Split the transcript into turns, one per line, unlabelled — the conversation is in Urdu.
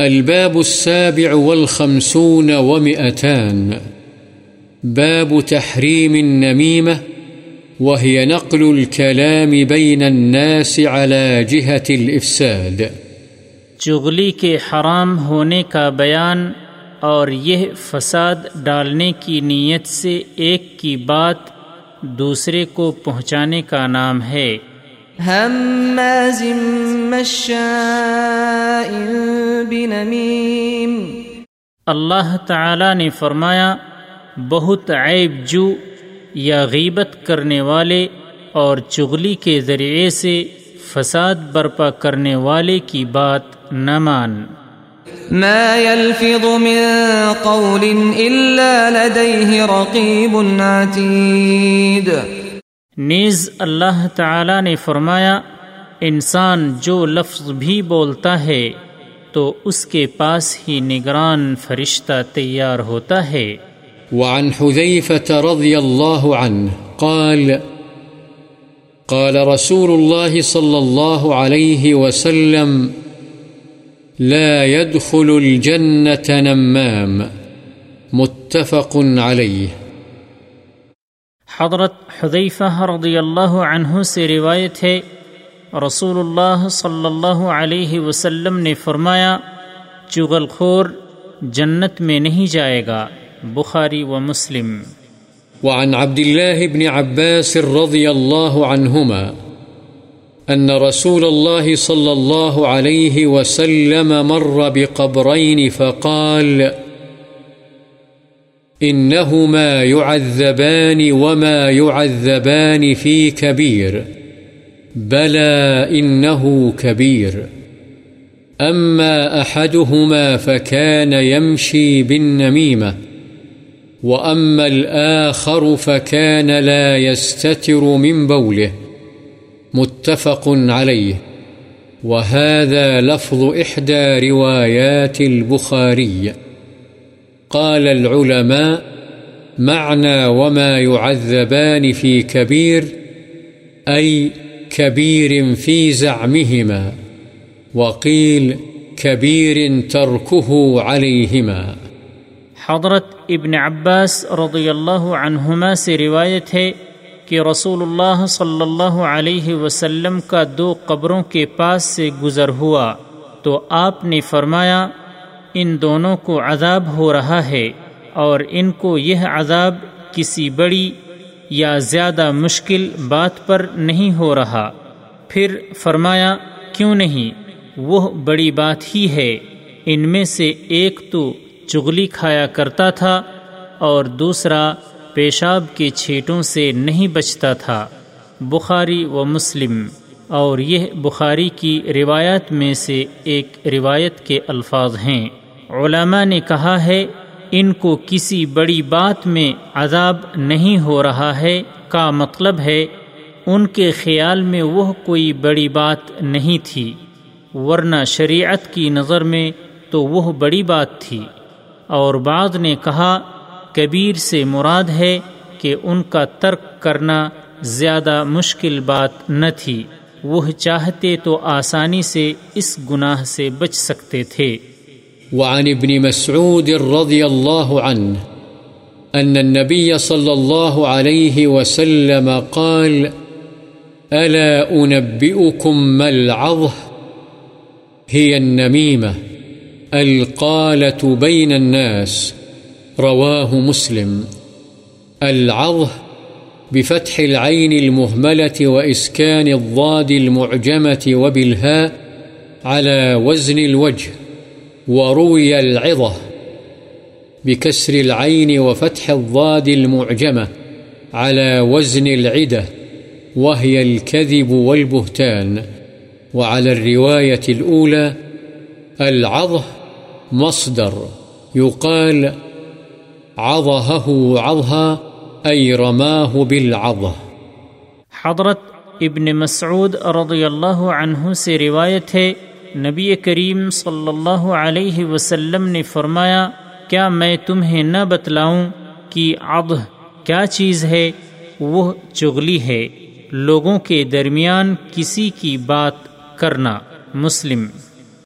الباب السابع والخمسون ومئتان. باب تحريم النميمة وهي نقل الكلام بين الناس على جهة الإفساد.
چغلی کے حرام ہونے کا بیان اور یہ فساد ڈالنے کی نیت سے ایک کی بات دوسرے کو پہنچانے کا نام ہے۔
هماز مشاء بنمیم
اللہ تعالی نے فرمایا بہت عیب جو یا غیبت کرنے والے اور چغلی کے ذریعے سے فساد برپا کرنے والے کی بات نہ مان۔
ما يلفظ من قول إلا لديه رقيب عتيد۔
نیز اللہ تعالی نے فرمایا انسان جو لفظ بھی بولتا ہے تو اس کے پاس ہی نگران فرشتہ تیار ہوتا ہے۔
وعن حذيفة رضي الله عنه قال قال رسول الله صلى الله عليه وسلم لا يدخل الجنة نمام متفق عليه
حضرت حذیفہ رضی اللہ عنہ سے روایت ہے رسول اللہ صلی اللہ علیہ وسلم نے فرمایا چغل خور جنت میں نہیں جائے گا بخاری و مسلم
وعن عبد الله بن عباس رضي الله عنهما أن رسول الله صلى الله عليه وسلم مر بقبرين فقال، إنهما يعذبان وما يعذبان في كبير بلى إنه كبير. أما أحدهما فكان يمشي بالنميمة، وأما الآخر فكان لا يستتر من بوله، متفق عليه. وهذا لفظ إحدى روايات البخاري. قال العلماء معنى وما يعذبان في كبير، أي كبير في زعمهما وقيل كبير تركه عليهما.
حضرت ابن عباس رضی اللہ عنہما سے روایت ہے کہ رسول اللہ صلی اللہ علیہ وسلم کا دو قبروں کے پاس سے گزر ہوا تو آپ نے فرمایا، ان دونوں کو عذاب ہو رہا ہے اور ان کو یہ عذاب کسی بڑی یا زیادہ مشکل بات پر نہیں ہو رہا۔ پھر فرمایا، کیوں نہیں؟ وہ بڑی بات ہی ہے۔ ان میں سے ایک تو چغلی کھایا کرتا تھا اور دوسرا پیشاب کے چھیٹوں سے نہیں بچتا تھا۔ بخاری و مسلم۔ اور یہ بخاری کی روایت میں سے ایک روایت کے الفاظ ہیں۔ علماء نے کہا ہے ان کو کسی بڑی بات میں عذاب نہیں ہو رہا ہے کا مطلب ہے، ان کے خیال میں وہ کوئی بڑی بات نہیں تھی۔ ورنہ شریعت کی نظر میں تو وہ بڑی بات تھی۔ اور بعض نے کہا، کبیر سے مراد ہے کہ ان کا ترک کرنا زیادہ مشکل بات نہ تھی۔ وہ چاہتے تو آسانی سے اس گناہ سے بچ سکتے تھے۔
وعن ابن مسعود رضی اللہ عنہ أن النبي صلى الله عليه وسلم قال، ألا أنبئكم ما العظه؟ هي النميمة القالة بين الناس، رواه مسلم. العظه بفتح العين المهملة وإسكان الضاد المعجمة وبالهاء على وزن الوجه. وروي العظة بكسر العين وفتح الضاد المعجمة على وزن العدة، وهي الكذب والبهتان. وعلى الرواية الأولى العظه مصدر، يقال عضهه عضها أي رماه بالعضه
حضرت ابن مسعود رضی اللہ عنہ سے روایت ہے نبی کریم صلی اللہ علیہ وسلم نے فرمایا، کیا میں تمہیں نہ بتلاؤں کہ اب کیا چیز ہے؟ وہ چغلی ہے۔ لوگوں کے درمیان کسی کی بات کرنا، مسلم۔